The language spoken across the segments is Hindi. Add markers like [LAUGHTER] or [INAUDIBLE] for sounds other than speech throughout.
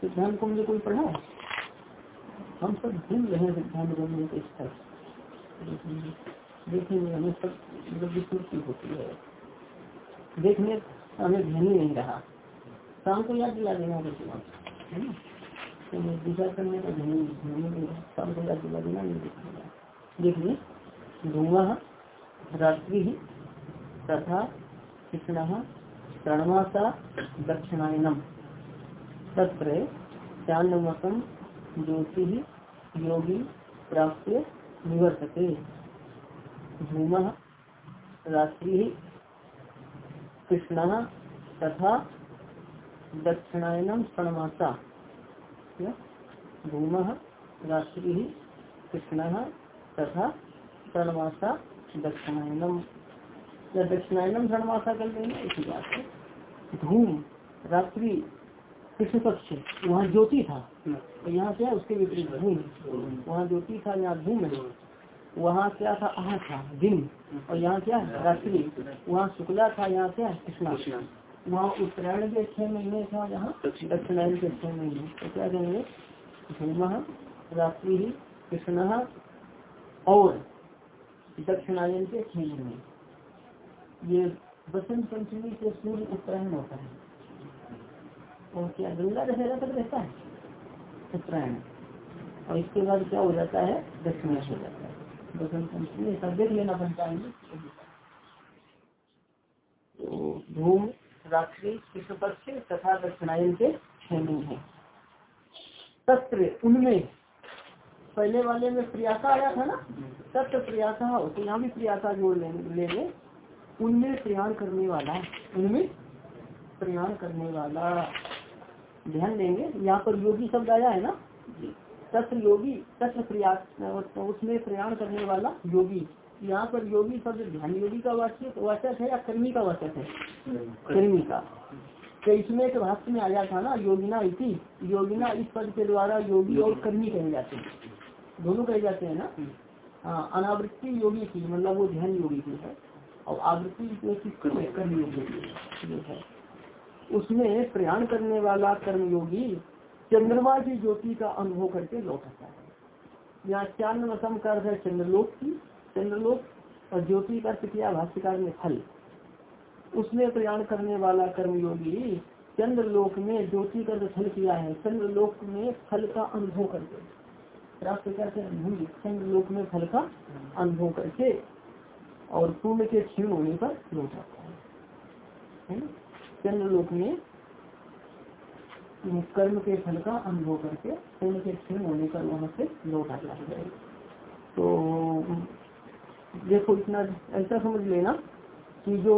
सिद्धांत को मुझे कोई पढ़ा हम सब भूल रहे हैं सिद्धांत के स्तर देखेंगे हमें सब मतलब विस्मृति होती है। देखने हमें ध्यान ही नहीं रहा। शाम को याद दिला देना है ना? तो विचार करने का ध्यान ध्यान नहीं रहा। शाम को याद दिला देना, नहीं दिखाएगा देखिए धुआँ रात्रि तथा कृष्ण प्रणमासा दक्षिणायनम। तत्र चांदमतम ज्योति योगी प्राप्त निवर्तते। धूम रात्रि कृष्ण तथा दक्षिणायनम प्रणमासा धूम रात्रि कृष्ण तथा प्रणमासा दक्षिणायनम या दक्षिणायनम प्रणमासा कर देंगे इसी बात से धूम रात्रि कृष्ण पक्ष वहाँ ज्योति था। तो यहाँ क्या उसके विपरीत धूम। वहाँ ज्योति था यहाँ धूम है। वहाँ क्या था? आह था, दिन। और यहाँ क्या? रात्रि। वहाँ शुक्ला था, यहाँ क्या? कृष्णा। वहाँ उत्तरायण के छह महीने था यहाँ। दक्षिणायण के छह महीने। तो क्या कहेंगे धूम रात्रि, कृष्ण और दक्षिणायन के छह महीने। ये बसंत पंचमी से सूर्य उत्तरायण होता है। और क्या गंगा दशहरा तक रहता है? उत्तरायण। और इसके बाद क्या हो जाता है? दक्षिण हो जाता है। सब देख लेना बनता है तो धूम रात्रि कृष्ण पक्ष तथा दक्षिणायन के छह है। तत्र उनमें पहले वाले में प्रयासा आया था ना? तत्व प्रयासा तो यहाँ भी प्रयासा जोड़ लेंगे उनमें प्रयाण करने वाला उनमें प्रयाण करने वाला। ध्यान देंगे यहाँ पर योगी शब्द आया है ना? तत्व योगी तत्व प्रयास उसमें प्रयाण करने वाला योगी। यहाँ पर योगी शब्द ध्यान योगी का वाचक वाचक है या कर्मी का वाचक है? कर्मी का। तो इसमें एक भाष्य में आया था ना, योगिना इति। योगिना इस पद के द्वारा योगी और कर्मी कहे जाते हैं। दोनों कहे जाते हैं ना? हाँ अनावृत्ति योगी की मतलब वो ध्यान योगी की है। और आवृत्ति कर्म योगी की है। उसमें प्रयाण करने वाला कर्मयोगी चंद्रमा की ज्योति का अनुभव करके लौटता है। यहाँ चांद्रमसम का अर्थ है चंद्रलोक की। चंद्रलोक और ज्योति का किया भाष्यकार में फल। उसमें प्रयाण करने वाला कर्मयोगी चंद्रलोक में ज्योति का फल किया है। चंद्रलोक में फल का अनुभव करके करके चंद्रलोक में फल का अनुभव करके और पूर्ण के क्षीण होने पर लौट आता है। चंद्रलोक में कर्म के फल का अनुभव करके पूर्ण के क्षीण होने पर वहाँ से लौट आता है तो देखो, इतना ऐसा समझ लेना कि जो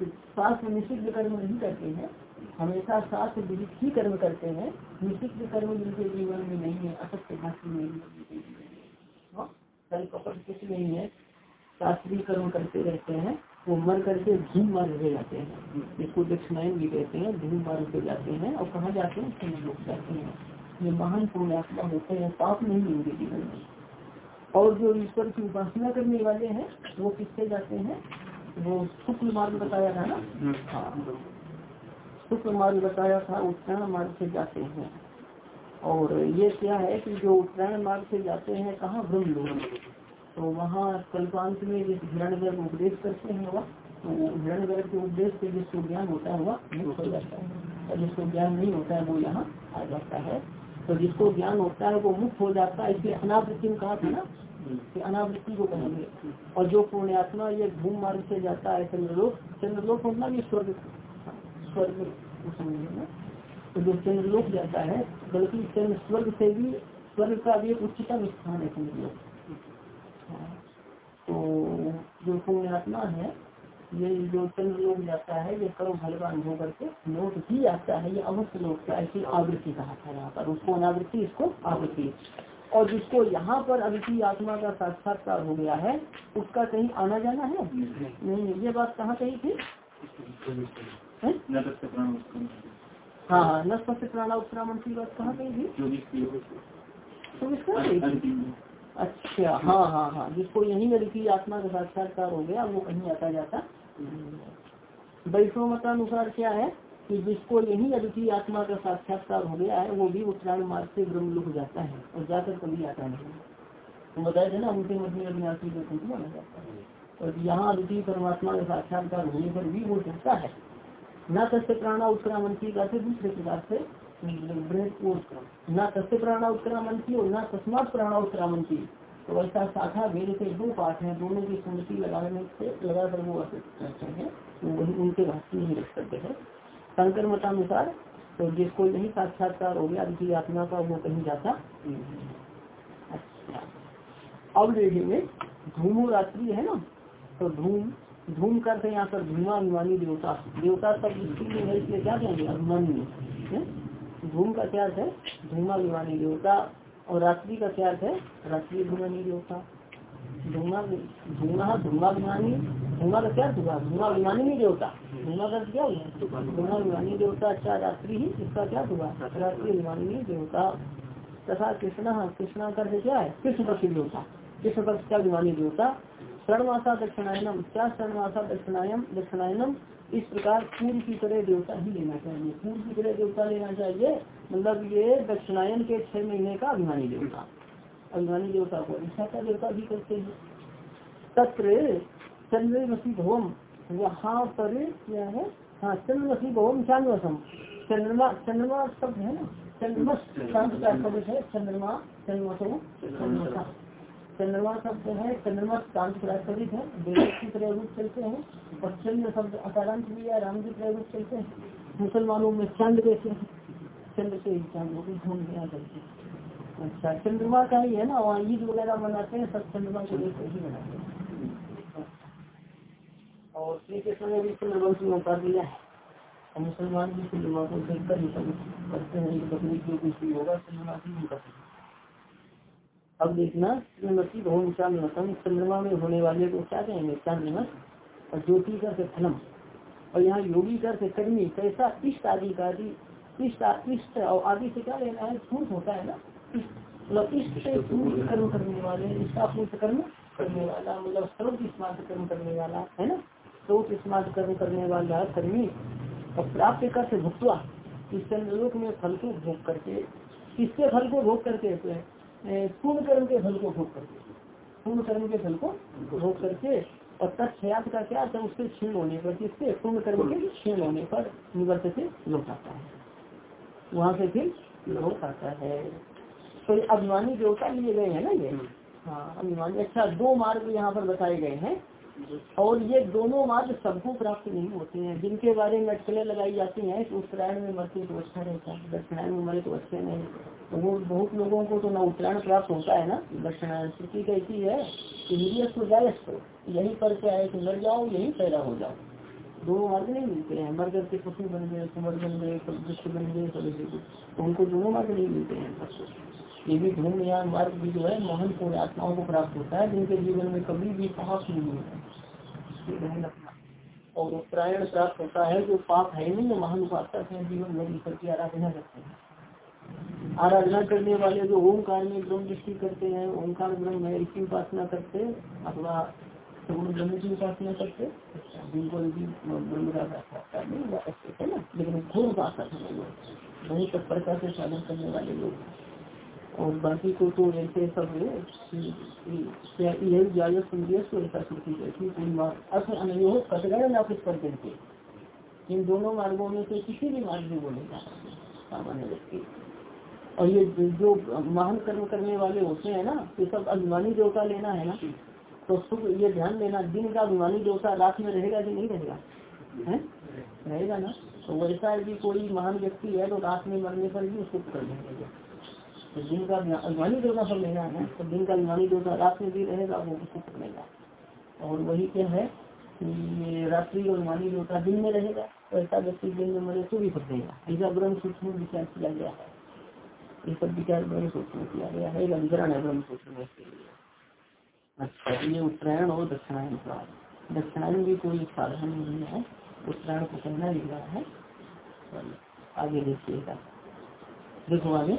शास्त्र निषिद्ध कर्म नहीं करते हैं, हमेशा शास्त्र विहित ही कर्म करते हैं, निषिद्ध कर्म जिनके जीवन में नहीं है, असत्य भाषण नहीं है। कल कपट कुछ नहीं है, शास्त्रीय कर्म करते रहते हैं वो मर करके धूम मार्ग रहे जाते हैं। इसको दक्षिणायन भी कहते हैं धूम मार्ग के जाते हैं। और कहा जाते हैं? समय लोग जाते हैं। ये महान पुण्यात्मा होते हैं पाप नहीं होंगे जीवन में। और जो ईश्वर की उपासना करने वाले हैं वो किससे जाते हैं? वो शुक्ल मार्ग बताया था ना? हाँ। शुक्ल मार्ग बताया था उत्तरायण मार्ग से जाते हैं। और ये क्या है कि जो उत्तरायण मार्ग से जाते हैं कहाँ? ब्रह्म लोग तो वहाँ कल्पांत में जिस हिरण गर्भ उपदेश करते हैं वह। तो हिरण गर्भ के उपदेश से जिसको ज्ञान होता है, वह मुक्त हो जाता है। और जिसको ज्ञान नहीं होता है, वो यहाँ आ जाता है। तो जिसको ज्ञान होता है, वो मुक्त हो जाता है। इसलिए अनावृत्ति में कहा था ना कि अनावृत्ति को कहेंगे। और जो पुण्यात्मा ये घूम मार्ग से जाता है, चंद्रलोक चंद्रलोक होना भी स्वर्ग स्वर्ग तो जो चंद्रलोक जाता है, बल्कि चंद्र स्वर्ग से भी, स्वर्ग का भी एक उच्चतम स्थान है चंद्रलोक। तो जो पुण्यात्मा है ये जो चंद्र लोग जाता है ये कर्म फल का अनुभव करके लोट ही आता है ये अवश्य लोग का ऐसी आवृत्ति कहा था यहाँ पर। उसको अनावृत्ति इसको आवृत्ति। और जिसको यहाँ पर अद्वितीय आत्मा का साक्षात्कार हो गया है उसका कहीं आना जाना है? नहीं ये बात कहाँ कही थी? हाँ? हाँ न स्पष्ट प्राणा उत्क्रामण की बात कहाँ कही थी? इसका अच्छा हाँ हाँ हाँ जिसको यही अद्वितीय आत्मा का साक्षात्कार हो गया वो कहीं आता जाता। वैष्णव मतानुसार क्या है कि जिसको यही अद्वितीय आत्मा का साक्षात्कार हो गया है वो भी उत्तरायण मार्ग से ब्रह्म लुक जाता है और जाकर कभी आता नहीं तो बताए थे ना उनके मध्य अविनाशी को कुछ माना जाता है। और यहाँ अद्वितीय परमात्मा का साक्षात्कार होने पर भी वो चलता है। न तस्य प्राणा उत्क्रामंती का से दूसरे प्रकार से न तस्य प्राणा उत्क्रामंती और न तस्मात प्राणा उत्क्रामंती तो ऐसा शाखा भेद के दो पाठ हैं, दोनों की स्मृति लगाने से लगाकर वो करते हैं। वही उनके भाषण नहीं रख सकते हैं। शंकर मतानुसार तो जिसको यही साक्षात्कार हो गया, जिसकी आत्मा का वो कहीं जाता अच्छा। अब देखेंगे, धूमो रात्रि है ना? तो धूम धूम करते यहाँ पर धूमा अभिमानी देवता देवता सब है, इसलिए क्या कहेंगे? अभिमानी धूम का क्या है? धूमा अभिमानी देवता और रात्रि का क्या है? रात्रि अभिमानी देवता। धूमा धूमा धूमाभिमानी धूमा का क्या हुआ? धूमाभिमानी नहीं देवता। धूमा का क्या हुआ? धूमाभिमानी देवता अच्छा रात्रि ही, इसका क्या हुआ? रात्रि अभिमानी देवता। तथा कृष्णा कृष्णा का क्या है? कृष्ण पक्ष देवता। कृष्ण पक्ष का अभिमानी देवता? शरणमासा दक्षिणायनम। क्या शरणमासा दक्षिणायम दक्षिणायनम? इस प्रकार पूर्व की तरह देवता ही लेना चाहिए। पूर्व की तरह देवता लेना चाहिए मतलब ये दक्षिणायन के छह महीने का अभिमानी देवता। अभिमानी देवता को का देवता भी करते हैं। तत्र चंद्रमसी भवम, यहाँ पर क्या है? हाँ चंद्रमसी भवम चांद्रमसम चंद्रमा चंद्रमा शब्द है ना? चंद्रमस का शब्द है, चंद्रमा, चंद्रमसो। चंद्रमा चंद्रमा शब्द है, चंद्रमा शांत प्राकृतिक है देव की तरह रूप चलते हैं, और चंद्र शब्द अकारांत भी है, राम की तरह रूप चलते हैं। मुसलमानों में चंद्र कैसे चंद्र से ही चाँद घूम गया करते हैं। अच्छा चंद्रमा का ही है ना, वहाँ ईद वगैरह मनाते हैं, सब चंद्रमा को लेकर ही मनाते हैं। और श्री कृष्ण ने भी चंद्रवंश में उतार दिया है। और मुसलमान भी चंद्रमा को देखकर ही करते हैं बकरी जो कुछ भी होगा, चंद्रमा की भी करते अब देखना श्रीमती भवन चांद्रमतम चंद्रमा में होने वाले को क्या कहेंगे? चांद्रमस और ज्योति कर फलम और यहाँ योगी कर कर्मी कैसा इष्ट आदि का इष्ट इष्ट और आदि से क्या लेना है? झूठ होता है ना? मतलब इष्ट से कर्म करने वाले इष्टापूर्त कर्म करने वाला मतलब सर्व स्मार्ट कर्म करने वाला है ना? सर्व स्मार्ट कर्म करने वाला कर्मी और प्राप्त कर से भुगतवा इस चंद्रलोक में फल को भोग करके किसके फल को भोग करके पूर्ण कर्म के फल को भोग करके पूर्ण कर्म के फल को भोग करके और तत्यात का क्या था उसके क्षीण होने पर जिससे पूर्ण कर्म के क्षीण होने पर निवर्त से लौट आता है। वहाँ से फिर लौट आता है। तो अभिमानी देवता लिए गए हैं ना ये? हाँ अभिमानी। अच्छा दो मार्ग यहाँ पर बताए गए हैं। और ये दोनों मार्ग सबको प्राप्त नहीं होते हैं। जिनके बारे में अटकलें लगाई जाती हैं तो उत्तरायण में मरते तो अच्छा रहता है। दक्षिणायन में मरे तो अच्छे नहीं तो वो बहुत लोगों को तो न उत्तरायण प्राप्त होता है ना, दक्षिणायन। स्थिति कैसी है कि निरस्त जायस्त यही पर क्या है कि मर जाओ, यही पैदा हो जाओ। दोनों मार्ग नहीं मिलते हैं। मर करके पशु बन गए कुमर बन गए बन गए तो उनको दोनों मार्ग नहीं मिलते हैं। ये भी धूम या मार्ग भी जो है, मोहन पूर्ण आत्माओं को प्राप्त होता है, जिनके जीवन में कभी भी पाप नहीं होता। और उत्तरायण प्राप्त होता है, जो पाप है नहीं महान उपासक है, जीवन भर ईश्वर की आराधना करते हैं। आराधना करने वाले जो ओमकार में ब्रह्म दृष्टि करते हैं, ओंकार ब्रह्म है इसकी उपासना करते अथवा सगुण ब्रह्म की उपासना करते जिनको ब्रह्म का नहीं है ना? लेकिन घोर उपासक है वही तत्परता से साधन करने वाले लोग और बाकी को तो ऐसे सब यही को ऐसा अर्थ अनयोग कटगण ना कुछ कर देते इन दोनों मार्गों में से किसी भी मार्ग में बोलेगा सामान्य व्यक्ति। और ये जो महान कर्म करने वाले होते हैं ना, ये सब अभिमानी देवता लेना है ना तो सुख ये ध्यान देना, दिन का अभिमानी देवता रात में रहेगा कि नहीं रहेगा? है? रहेगा ना? तो वैसा यदि कोई महान व्यक्ति है तो रात में मरने पर भी उसको कर देंगे तो दिन का अभिमानी देवता सब लेना है तो दिन का अभिमानी देवता रात में भी रहेगा वो भी सुख रहेगा और वही क्या है कि रात्रि और अभिमानी देवता दिन में रहेगा तो ऐसा व्यक्ति दिन में मरे तो भी फंसेगा ऐसा ब्रह्म सूक्ष्म विचार किया गया है। ये सब विचार ब्रह्म सूत्र में किया गया है अधिकरण है ब्रह्म सूत्र में इसके लिए। अच्छा ये उत्तरायण और दक्षिणायन का दक्षिणायन भी कोई साधन नहीं है। उत्तरायण को कहना ही रहा है। आगे देखिएगा। देखो आगे।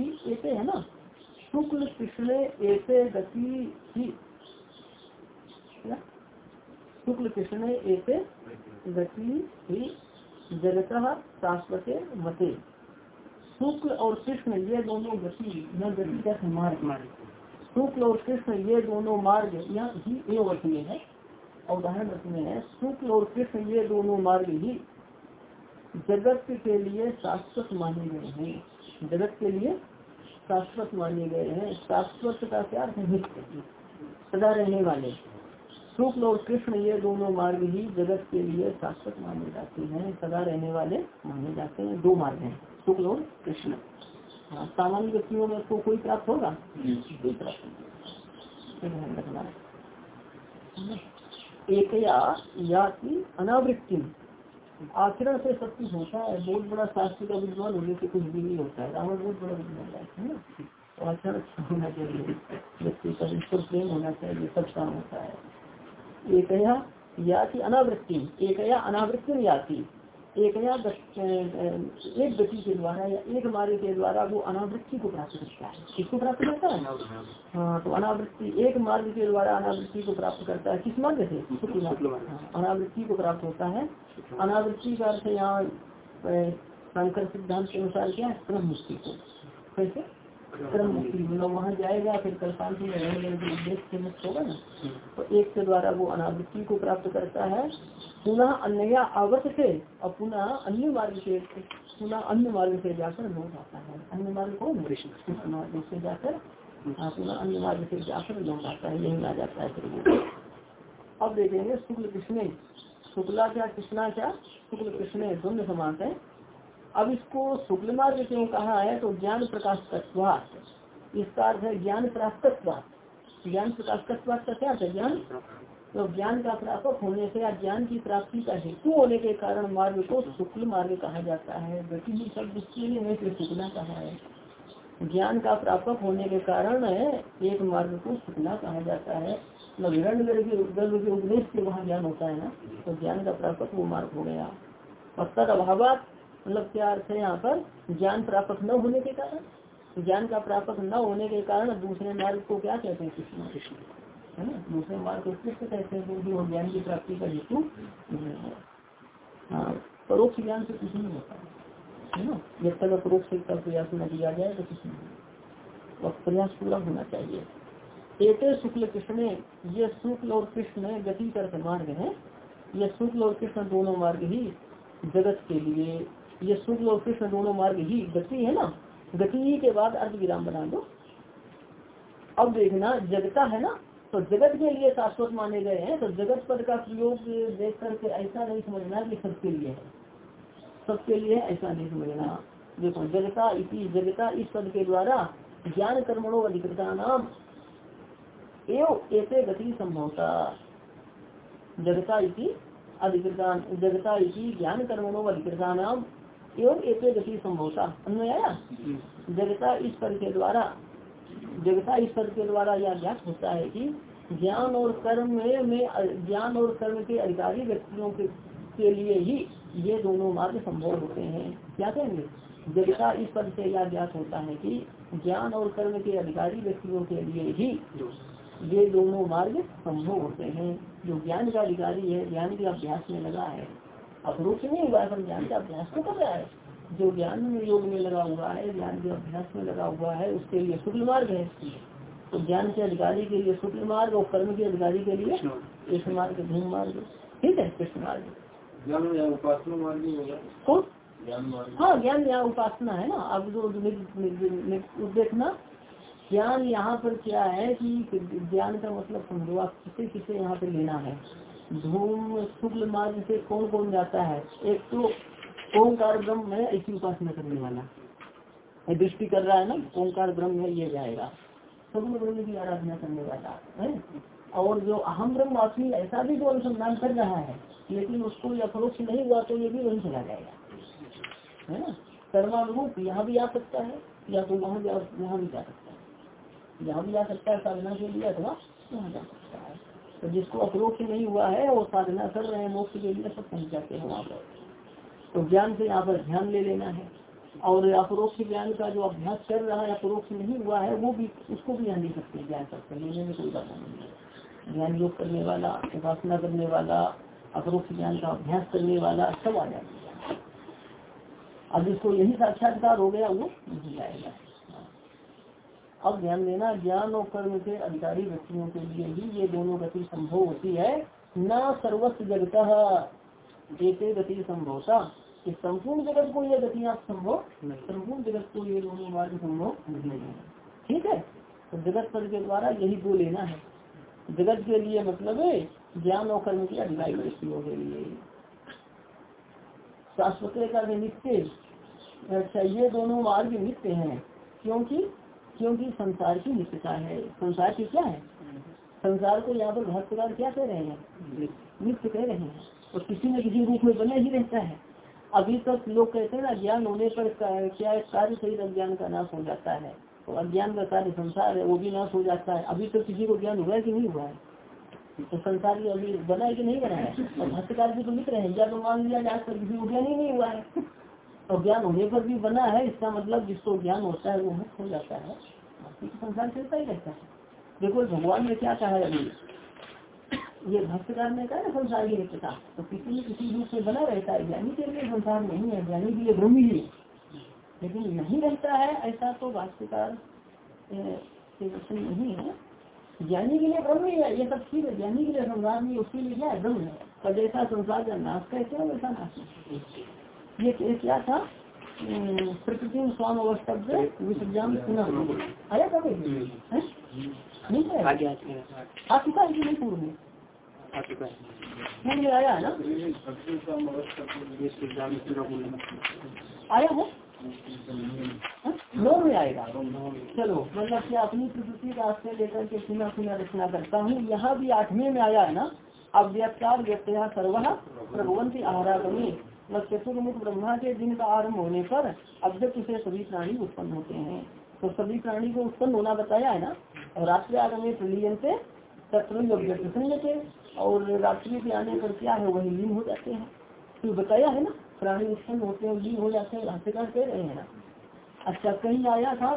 ऐसे है ना? शुक्ल कृष्ण ऐसे गति ही। शुक्ल कृष्ण ऐसे गति ही। जगत शाश्वत मते। शुक्ल और कृष्ण ये दोनों गति, न गति का मार्ग। मार्ग शुक्ल और कृष्ण ये दोनों मार्ग यहाँ ही अर्थ में है। उदाहरण में है। शुक्ल और कृष्ण ये दोनों मार्ग ही जगत के लिए शाश्वत माने गए हैं। जगत के लिए शाश्वत माने गए हैं। शाश्वत का क्या नित्य। सदा रहने वाले। शुक्ल और कृष्ण ये दोनों मार्ग ही जगत के लिए शाश्वत माने जाते हैं। सदा रहने वाले माने जाते हैं। दो मार्ग हैं शुक्ल और कृष्ण। हाँ सामान्य व्यक्तियों में तो कोई प्राप्त होगा? कोई प्राप्त ध्यान रखना। एक या अनावृत्ति। आचरण से सब कुछ होता है, बहुत बड़ा शास्त्र का विद्वान होने से कुछ भी नहीं होता है। रावण बहुत बड़ा विद्वान है ना? तो आचरण अच्छा होना चाहिए, व्यक्ति का ईश्वर प्रेम होना चाहिए, सब काम होता है। एक या अनावृत्ति एक या अनावृत्ति याति एक एक गति के द्वारा या एक मार्ग के द्वारा वो अनावृत्ति को प्राप्त करता है। किसको प्राप्त करता है? हाँ तो अनावृत्ति एक मार्ग के द्वारा अनावृत्ति को प्राप्त करता है। किस मार्ग से? हाँ, अनावृत्ति को प्राप्त होता है। अनावृत्ति का अर्थ यहाँ शंकर सिद्धांत के अनुसार क्या है? क्रम मुक्ति को। कैसे? क्रम मुक्ति मतलब वहाँ जाएगा फिर कल्पांति में रहने उद्देश्य से मुक्त होगा ना। तो एक के द्वारा वो अनावृत्ति को प्राप्त करता है। पुनः अन्य आवर्त से और पुनः अन्य मार्ग से, पुनः अन्य मार्ग से जाकर लौट आता है। अन्य मार्ग को कृष्ण। से जाकर हाँ पुनः अन्य मार्ग से जाकर लौट आता है, यही आ जाता है फिर वो। अब देखेंगे शुक्ल कृष्ण शुक्ला क्या कृष्णा क्या शुक्ल कृष्ण दोनों समान है। अब इसको शुक्ल मार्ग क्यों कहा है? तो ज्ञान प्रकाश तत्वात। इसका अर्थ है ज्ञान प्राप्त ज्ञान प्रकाश तत्वा का क्या है? ज्ञान तो ज्ञान का प्रापक होने से या ज्ञान की प्राप्ति का हेतु होने के कारण मार्ग को शुक्ल मार्ग कहा जाता है। गति भी शब्द इसके लिए है शुक्ला कहा है। ज्ञान का प्रापक होने के कारण एक मार्ग को शुक्ला कहा जाता है। मतलब गर्भ के उपदेश से वहाँ ज्ञान होता है ना तो ज्ञान का प्रापक वो मार्ग हो गया। और तद अभाव मतलब क्या अर्थ है यहाँ पर? ज्ञान प्रापक न होने के कारण। ज्ञान का प्रापक न होने के कारण दूसरे मार्ग को क्या कहते हैं? कृष्ण कृष्ण है ना? दूसरे मार्ग कृष्ण कहते हैं? क्योंकि ज्ञान की प्राप्ति का हेतु हाँ। परोक्ष ज्ञान से कुछ नहीं होता, है ना? जब तक परोक्ष का प्रयास न किया जाए तो कुछ नहीं और प्रयास पूरा होना चाहिए। एक शुक्ल कृष्ण ये शुक्ल और कृष्ण गति कर मार्ग है। ये शुक्ल और कृष्ण दोनों मार्ग ही जगत के लिए, ये शुक्ल और कृष्ण दोनों मार्ग ही गति है ना? गति के बाद अर्थ विराम बना दो। अब देखना, जगता है ना? तो जगत के लिए शाश्वत माने गए हैं तो जगत पद का प्रयोग देख करके ऐसा नहीं समझना कि सबके लिए है। सबके लिए ऐसा नहीं समझना। देखो जगता इसी जगता इस पद के द्वारा ज्ञान कर्मणों अधिकृता नाम एवं ऐसे गति संभवता। जगता इसी अधिकृता जगता इसी ज्ञान कर्मणों अधिकृता नाम एवं एक गति संभवता। अन्वय आया? जगता इस पद के द्वारा जगता इस पद के द्वारा यह ज्ञात होता है कि ज्ञान और कर्म में ज्ञान और कर्म के अधिकारी व्यक्तियों के, के लिए ही ये दोनों मार्ग संभव होते हैं। क्या कहेंगे? जगता इस पद से यह ज्ञात होता है कि ज्ञान और कर्म के अधिकारी व्यक्तियों के लिए ही ये दोनों मार्ग संभव होते हैं। जो ज्ञान का अधिकारी है ज्ञान के अभ्यास में लगा है। अपरोक्ष नहीं हुआ ज्ञान का अभ्यास तो कर रहा है। जो ज्ञान योग में लगा हुआ है ज्ञान के अभ्यास में लगा हुआ है उसके लिए शुक्ल मार्ग है तो ज्ञान के अधिकारी के लिए शुक्ल मार्ग और कर्म के अधिकारी के लिए कृष्ण मार्ग। धूम मार्ग। ठीक है कृष्ण मार्ग। उपासना मार्ग कौन? हाँ ज्ञान यहाँ उपासना है ना। अब जो देखना ज्ञान यहाँ पर क्या है कि ज्ञान का मतलब समझो आप किसे किसे यहाँ पे लेना है। धूम शुक्ल मार्ग से कौन कौन जाता है? एक तो ओंकार ब्रह्म है ऐसी उपासना करने वाला। दृष्टि कर रहा है ना, ओंकार ब्रह्म है ये जाएगा। शुक्ल ब्रह्म की आराधना करने वाला, है? और जो अहम ब्रह्म ऐसा भी जो अनुसंधान कर रहा है, लेकिन उसको अप्रोक्ष नहीं हुआ तो ये भी वही चला जाएगा। है ना? कर्मानुरूप, यहाँ भी आ सकता है, या तो वहाँ भी यहाँ भी जा सकता है। यहाँ भी जा सकता है साधना के लिए अथवा वहाँ जा सकता है। तो जिसको अप्रोक्ष नहीं हुआ है, वो साधना कर रहे हैं, मोक्ष के लिए सब पहुँच जाते हैं वहाँ पर। तो ज्ञान से यहाँ पर ध्यान ले लेना है। और अपरोक्ष ज्ञान का जो अभ्यास कर रहा है अपरोक्ष नहीं हुआ है, वो भी, उसको भी यहाँ ले सकते, ज्ञान सकते, लेने में कोई बात नहीं है। ज्ञान योग करने वाला, उपासना करने वाला, अपरोक्ष ज्ञान का अभ्यास करने वाला, सब आ जाते अब जिसको यही साक्षात्कार हो गया, वो नहीं जाएगा अब ध्यान देना, ज्ञान और कर्म के अधिकारी व्यक्तियों के लिए ही ये दोनों गति संभव होती है। न सर्वस्व जगत। एक गति संभवता कि संपूर्ण जगत को ये गतियाँ संभव संपूर्ण जगत को ये दोनों मार्ग संभव नहीं है। ठीक है? तो जगत पद के द्वारा यही दो लेना है। जगत के लिए मतलब है, ज्ञान और कर्म के अधिकारी व्यक्तियों के लिए। शाश्वत का नित्य अच्छा ये दोनों मार्ग नित्य हैं। क्योंकि क्योंकि संसार की नित्यता है। संसार की क्या है? संसार को यहाँ पर भक्तकार क्या कह रहे हैं? नित्य कह रहे हैं। न किसी रूप में बना ही रहता है। अभी तक लोग कहते हैं ना, ज्ञान होने पर क्या कार्य सहित अज्ञान का नाश हो जाता है। तो अज्ञान का कार्य संसार है, वो भी नाश हो जाता है। अभी तक किसी को ज्ञान हुआ है कि नहीं हुआ है? तो संसार भी अभी बना है कि नहीं बना है? और भाष्यकार भी तो लिख रहे हैं या तो मान लिया जाए पर किसी को ज्ञान ही नहीं हुआ है। और ज्ञान होने पर भी बना है, इसका मतलब जिसको ज्ञान होता है, वो मुक्त हो जाता है। संसार चलता ही रहता है। देखो, भगवान ने क्या कहा है अभी? ये भक्तकार ने कहा ना संसार की रिक्तता तो किसी न किसी रूप से बना रहता है ज्ञानी के लिए संसार नहीं है ज्ञानी के लिए ब्रह्म ही। है लेकिन नहीं रहता है ऐसा तो भाष्यकार नहीं है। ज्ञानी के लिए ब्रह्म ही है ये सब ठीक है ज्ञानी के लिए संसार नहीं उसके लिए क्या है ब्रह्म है। पर जैसा संसार का नाश कहते हैं वैसा नाश ये क्या था? प्रकृति स्वाम अवस्था विसर्जन सुना आया कभी? नहीं आ चुका है। कि नहीं पूर्व में? पूर्व में आया है ना? आया है? नौ में आएगा। चलो मतलब कि अपनी प्रकृति का आश्रय लेकर के सुना सुना, रचना करता हूँ। यहाँ भी आठवें में आया है ना? अब व्यक्तार व्यक्तया सर्व प्रभुवंती आहारागमी चतुर्मुख ब्रह्मा के दिन का आरंभ होने पर अव्यक्त से सभी प्राणी उत्पन्न होते हैं। तो सभी प्राणी को उत्पन्न होना बताया है ना? और रात्रि आगमे प्रलियन से तत्व के और रात्रि के आने पर क्या है वही लीन हो जाते हैं। तो बताया है ना प्राणी उत्पन्न होते हैं लीन हो जाते हैं भाष्यकार कह रहे हैं ना। अच्छा कहीं आया था?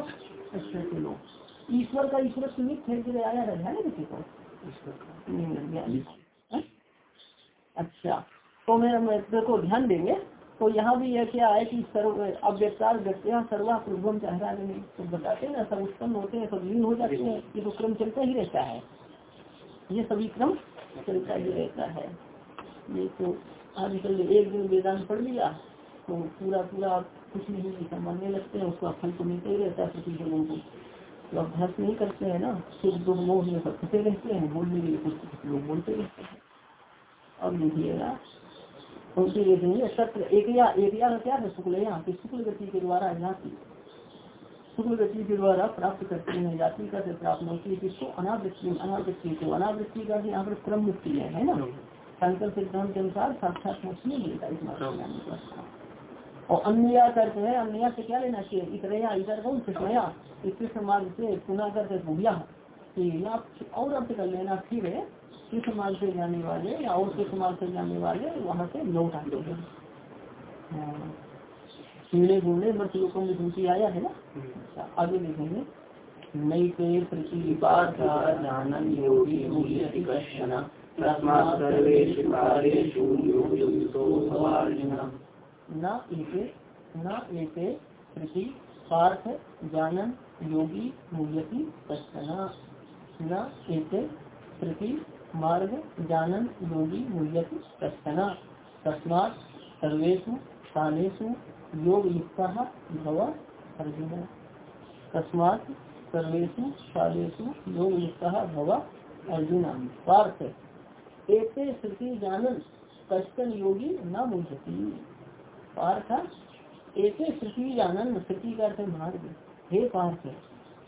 अच्छा चलो ईश्वर का ईश्वर सुमित थे के आया था ध्यान किसी को? हाँ? अच्छा तो मैं देखो ध्यान देंगे। तो यहाँ भी यह क्या है कि सर्व अव्यक्तार व्यक्तिया सर्वा प्रभुम चाह तो बताते हैं ना सब उत्पन्न होते हैं सब लीन हो जाते हैं ये तो क्रम चलता ही रहता है। ये सभी क्रम चलता ही रहता है। ये तो आजकल एक दिन वेदांत पढ़ लिया तो पूरा पूरा कुछ नहीं समझने लगते हैं, उसका फल तो मिलता ही रहता है, सभी जगहों को। तो अभ्यास नहीं करते हैं ना, सुख दुख मोह में सब फंसे रहते हैं, बोलने के लिए कुछ लोग बोलते रहते हैं। अब देखिएगा, उनकी देखेंगे सत्र एक या एक या क्या है, शुक्ल यहाँ की शुक्ल गति के द्वारा जाति शुक्ल गति के द्वारा प्राप्त करते हैं जाति का से प्राप्त होती है किसको अनावृत्ति अनावृत्ति को अनावृत्ति का यहाँ पर क्रम मुक्ति है है ना? शंकर सिद्धांत के अनुसार साक्षात मोक्ष नहीं मिलता इस मात्र और अन्य करते हैं अन्य से क्या लेना चाहिए? इतरया इधर कौन कृष्णया इस कृष्ण मार्ग से पुनः करते भूया और अर्थ कर लेना फिर कृष्ण मार्ग से जाने वाले या और कृष्ण मार्ग से जाने वाले वहाँ से लौट आते हैं। कीड़े गुणे मत लोगों में दूसरी आया है ना? अच्छा, आगे देखेंगे। नई प्रति योगी न एके न कृषि पार्थ जानन योगी मूल्यति कश्चन न एके कृषि मार्ग जानन योगी मूल्यति कश्चन तस्मात् सर्वेषु कालेशु योग युक्त भव, अर्जुन तस्मात सर्वेशु कालेशु योग युक्त भव, अर्जुन पार्थ एते श्रुति जानन कष्टन योगी न मुझती पार्थ एते श्रुति जानन श्रुति का अर्थ मार्ग। हे पार्थ,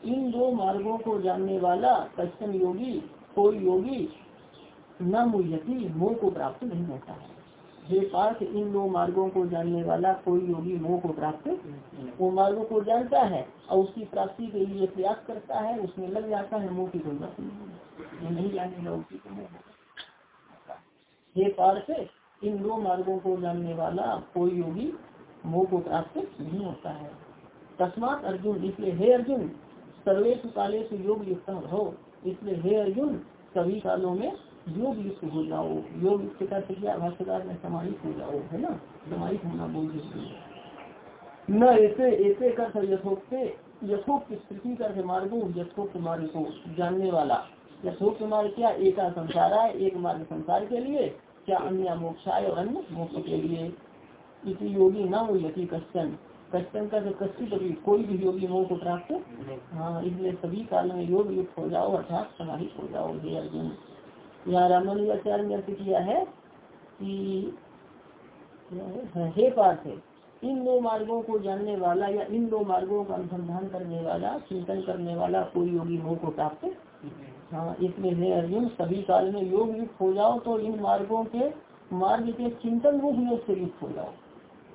इन दो मार्गों को जानने वाला कष्टन योगी, कोई योगी न मुझती मोह को प्राप्त नहीं होता है। हे पार्थ, इन दो मार्गों को जानने वाला कोई योगी मोह को प्राप्त वो मार्गों को जानता है और उसकी प्राप्ति के लिए प्रयास करता है, उसमें लग जाता है मोह की कोई नहीं को हे पार्थ, इन दो मार्गों को जानने वाला कोई योगी मोह को प्राप्त नहीं होता है। तस्मात अर्जुन, इसलिए हे अर्जुन सर्वेश कालेश योग युक्त हो इसलिए हे अर्जुन, सभी कालों में योग युक्त हो जाओ योग युक्त का क्या भाष्यकार में समाहित हो जाओ है ना? समाहित होना बोल न ऐसे ऐसे कर यथोक्त यथोक्त स्थिति कर मार्गो यथोक्त मार्ग को जानने वाला। यथोक्त मार्ग क्या? एक संसार है एक मार्ग संसार के लिए क्या अन्य मोक्षाय और अन्य मोक्ष के लिए? इसी योगी न हो यथी कश्चन। कश्चन का कश्चित कोई भी योगी मोह को प्राप्त हाँ इसलिए सभी काल में योग युक्त हो जाओ अर्थात समाहित हो जाओ हे अर्जुन। यहाँ रामानुजाचार्य ने अर्थ किया है कि हे पार्थ इन दो मार्गों को जानने वाला या इन दो मार्गों का अनुसंधान करने वाला चिंतन करने वाला कोई योगी मोह को प्राप्त हाँ? इसमें हे अर्जुन सभी काल में योग युक्त हो जाओ तो इन मार्गों के मार्ग के चिंतन रूप योग से युक्त हो जाओ।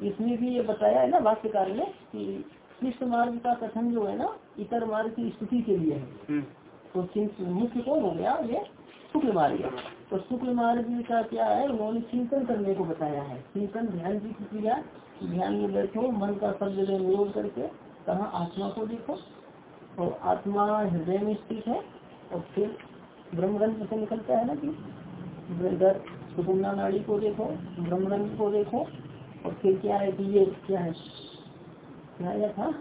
इसमें भी ये बताया है ना भाष्यकार ने कि कृष्ण मार्ग का कथन जो है ना इतर मार्ग की स्थिति के लिए है। हम्म। तो मुख्य कौन हो गया ये? शुक्ल मार्ग तो शुक्ल मार्ग का क्या है? उन्होंने चिंतन करने को बताया है। चिंतन, ध्यान की प्रक्रिया ध्यान में बैठो, मन का सब जगह निरोध करके कहा आत्मा को देखो। और आत्मा हृदय में स्थित है, और फिर ब्रह्मरंग से निकलता है ना कि सुकुमना नाड़ी को देखो ब्रह्मरंग को देखो, और फिर क्या है कि ये क्या है? क्या था?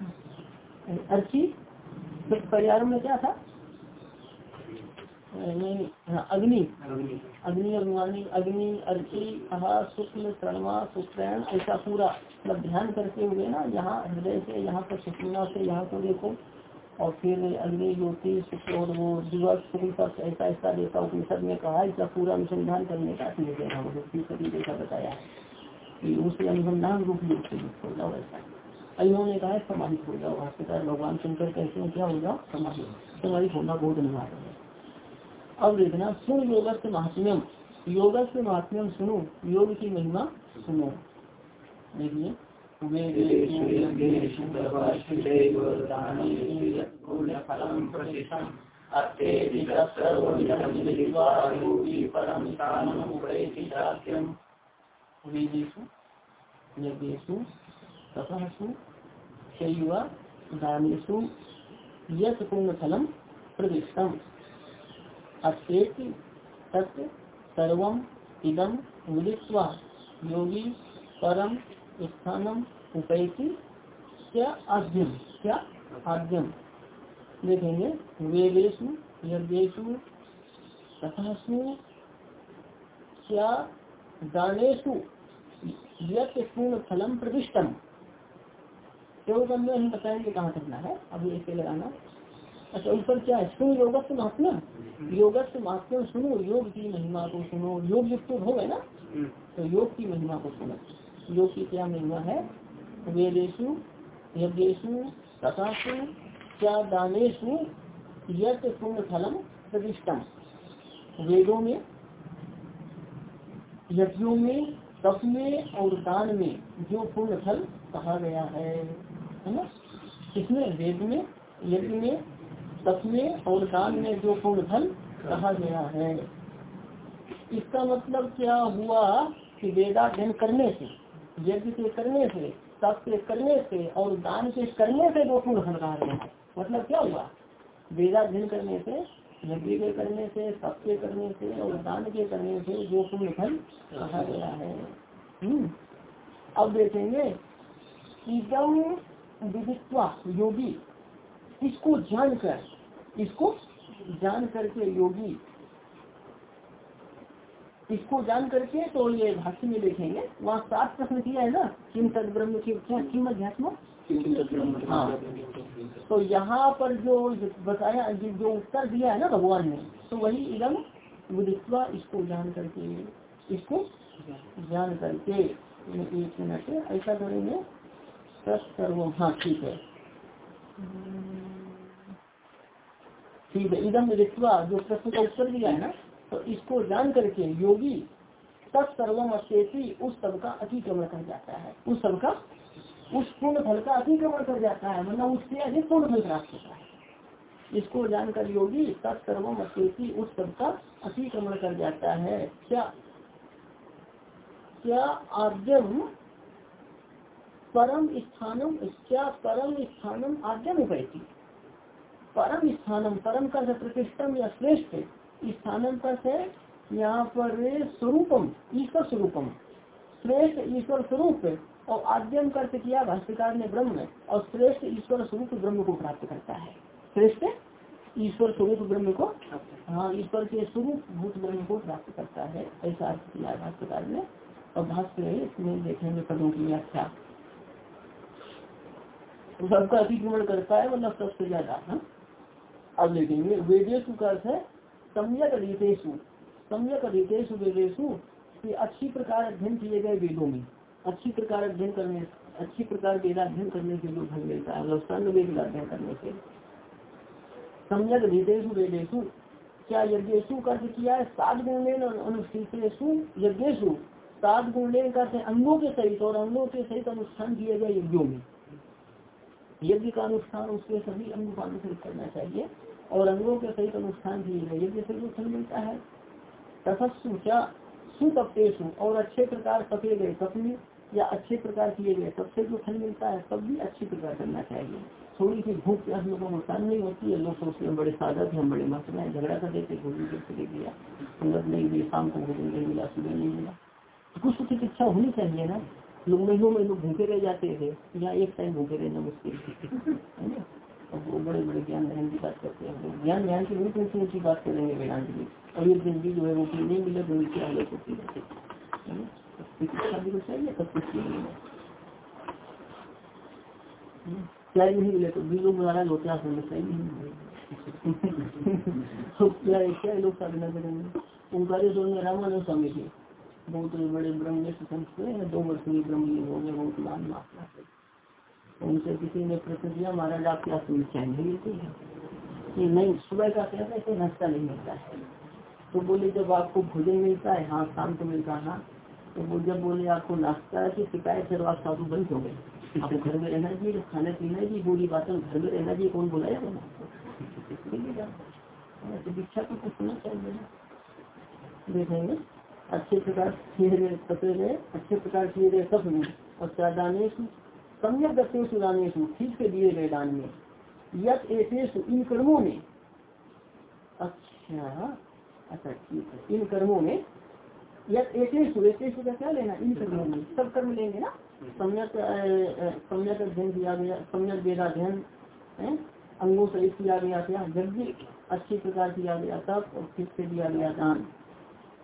अर्ची? परिवार में क्या था? अग्नि अग्नि। अभिमानी अग्नि अर्ची अहा शुक्ल शर्मा शुक्रण ऐसा पूरा। मतलब ध्यान करते हुए ना यहाँ हृदय से यहाँ पर सुकुना से यहाँ को देखो। और फिर अग्नि ज्योति शुक्ल और वो दिवस का ऐसा ऐसा देखा उपनिषद में कहा इसका पूरा अनुसंधान करने का देखा बताया कि उसे अनुसंधान रूप में से युक्त हो जाओ ऐसा इन्होंने कहा समाहित हो। जाओ भाष्यकार भगवान शंकर कहते हैं क्या हो जाओ समाहित समाहित होना बहुत अनिवार्य है। अब देखना सुन योग से महात्म्यम योग से महात्म्यम सुनो योग की महिमा सुनो। देखिए। यज्ञेशु दानेशु यश पूर्ण फलम प्रविष्टम अस्ेति तत् योगी परम स्थानम उपैति क्या आद्यम क्या आद्यम। देखेंगे वेदेशु यज्ञेशु क्या दानेशु फलम क्यों हम बताएँगे कहाँ करना है, अभी ऐसे लगाना अच्छा ऊपर क्या है? सुन योग से महात्मा योग से महात्मा सुनो योग की महिमा को सुनो। योग युक्त तो हो है ना तो योग की महिमा को सुनो। योग की क्या महिमा है? वेदेशु यज्ञेशु कथासु क्या दानेशु यत पूर्ण फलम प्रतिष्ठम। वेदों में यज्ञों में तप में और दान में जो पूर्ण फल कहा गया है है ना? इसमें वेद में यज्ञ में तप और दान में जो पूर्ण फल कहा गया है। इसका मतलब क्या हुआ कि वेदाध्ययन करने से, यज्ञ के करने से, तप के करने से और दान के करने से जो पूर्ण फल कहा गया है। मतलब क्या हुआ? वेदाध्ययन करने से, यज्ञ के करने से, तप के करने से और दान के करने से जो पूर्ण फल कहा गया है। हम्म। अब देखेंगे विदित्वा योगी इसको जानकर इसको जान करके योगी इसको जान करके तो ये भाष्य में देखेंगे। वहाँ सात प्रश्न किया है ना किम तद ब्रह्म की क्या किम अध्यात्म? हाँ। तो यहाँ पर जो बताया जो उत्तर दिया है ना भगवान ने तो वही इदम विदित्वा इसको जान करके इसको जान करके एक मिनट ऐसा करेंगे सर्व हाँ ठीक है। ठीक है विदित्वा जो प्रश्न का उत्तर दिया है ना तो इसको जान करके योगी तत्सर्वम अस्ेती उस सब का अतिक्रमण कर जाता है। उस सब का उस पूर्ण फल का अतिक्रमण कर जाता है मतलब उससे अधिक पूर्ण फल प्राप्त होता है। इसको जानकर योगी तत्सर्वम अस्ेती उस सब का अतिक्रमण कर जाता है। क्या क्या आद्यम परम स्थानम, क्या परम स्थानम आद्यम उपैती परम स्थानम, परम का प्रतिष्ठम या श्रेष्ठ स्थानम पर है यहाँ पर स्वरूपम, ईश्वर स्वरूपम। श्रेष्ठ ईश्वर स्वरूप और आद्यम कर्त किया भाष्यकार ने ब्रह्म और श्रेष्ठ ईश्वर स्वरूप ब्रह्म को प्राप्त करता है। श्रेष्ठ ईश्वर स्वरूप ब्रह्म को हाँ ईश्वर के स्वरूप भूत ब्रह्म को प्राप्त करता है, ऐसा अर्थ किया भाष्यकार ने। और भाष्य इसमें देखेंगे पदों की व्याख्या। सबका अतिक्रमण करता है मतलब सबसे ज़्यादा हाँ? अब देखेंगे, वेदेश का अर्थ है, सम्यक रीतेशु सम्यक रीतेशु वेदेशु, कि अच्छी प्रकार अध्ययन किए गए वेदों में, अच्छी प्रकार अध्ययन करने, अच्छी प्रकार वेदाध्ययन करने से जो फल मिलता है मतलब वेद अध्ययन करने से सम्यक रीतेशु वेदेशु, क्या यज्ञेशु का अर्थ किया है? सात गुणेन अनुष्ठितेशु यज्ञेशु, सात गुणेन का अंगों के सहित और अंगों के सहित अनुष्ठान किए गए यज्ञों में। यज्ञ का अनुष्ठान उसके सभी अंग का अनुसरित करना चाहिए और अंगों के सहित अनुष्ठान किए गए यज्ञ से फल मिलता है। तथस्ु क्या? सुतप्तेशु और अच्छे प्रकार पके गए तपने या अच्छे प्रकार किए गए सबसे जो फल मिलता है, तब भी अच्छी प्रकार करना चाहिए। थोड़ी सी भूख प्यास लोगों को नुकसान नहीं होती है। लोग सोचते हैं, बड़े साधक हैं, बड़े मस्त हैं, झगड़ा कर देते भोजन कैसे दिया। संगत नहीं दी शाम को भोजन नहीं मिला, सुबह नहीं मिला। कुछ तो कुछ इच्छा होनी चाहिए ना। लोग महीनों में लोग भूखे रह जाते थे या एक टाइम भूखे रहना मुश्किल है। ना? वो बड़े बड़े ज्ञान ध्यान की बात करते हैं। ज्ञान ध्यान की बड़ी ऊँची ऊँची बात करेंगे वेदांत की और ये ज़िंदगी जो है रोटी नहीं मिले तो नीचे आगे होती तो चाहिए सब कुछ चाहिए नहीं मिले तो हैं हमें नहीं तो क्या लोग साधना करेंगे? में रामानंद स्वामी बहुत बड़े ब्रह्म संत हुए दो वर्ष में ब्रह्म हो गए, बहुत मान मात्रा से। उनसे किसी ने प्रश्न किया, महाराज आपकी आत्म चैन नहीं मिलती है? कि नहीं, सुबह का कहते हैं नाश्ता नहीं मिलता है। तो बोले, जब आपको भोजन मिलता है हाँ शाम को मिलता है हाँ। तो वो जब बोले, आपको नाश्ता की शिकायत से आप साधु बंद हो गए आपको घर में रहना चाहिए, खाने पीना की बुरी बात घर में रहना चाहिए, कौन बुलाया तो दीक्षा तो कुछ होना चाहिए देखेंगे। अच्छे प्रकार किए गए पते गए अच्छे प्रकार किए गए सब में और चादाने सम्यक दत्तेशु दानेशु ठीक से दिए गए दान में। यत ऐसेशु इन कर्मों में अच्छा अच्छा ठीक है। इन कर्मों में यत ऐसेशु ऐसेशु का क्या लेना इन कर्मों में। सब कर्म लेंगे ना? सम्यक सम्यक अध्ययन किया गया, सम्यक वेदाध्ययन अंगों से किया गया था यज्ञ अच्छी प्रकार किया गया तब और ठीक से दिया गया दान।